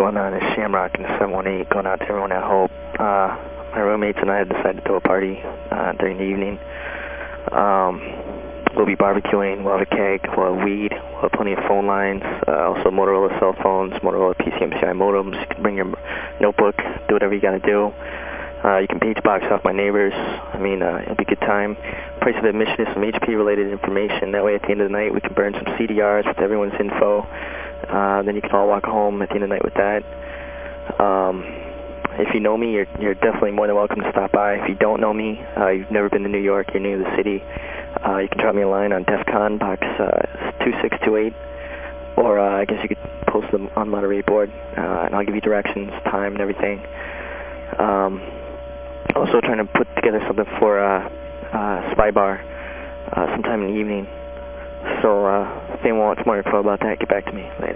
going on? It's Shamrock the 718 going out to everyone at Hope. Uh, my roommates and I have decided to throw a party uh, during the evening. Um, we'll be barbecuing, we'll have a keg, we'll have weed, we'll have plenty of phone lines, uh, also Motorola cell phones, Motorola PCMCIA modems. You can bring your notebook, do whatever you got to do. Uh, you can beige box off my neighbors. I mean, uh, it'll be a good time. Price of admission is some HP-related information. That way, at the end of the night, we can burn some CDRs with everyone's info. Uh, then you can all walk home at the end of the night with that. Um, if you know me, you're, you're definitely more than welcome to stop by. If you don't know me, uh, you've never been to New York, you're new to the city, uh, you can drop me a line on DEFCON box uh, 2628, or uh, I guess you could post them on Monterey board, uh, and I'll give you directions, time, and everything. Um, also trying to put together something for uh, uh, Spy Bar uh, sometime in the evening. So uh, if anyone wants more info about that, get back to me later.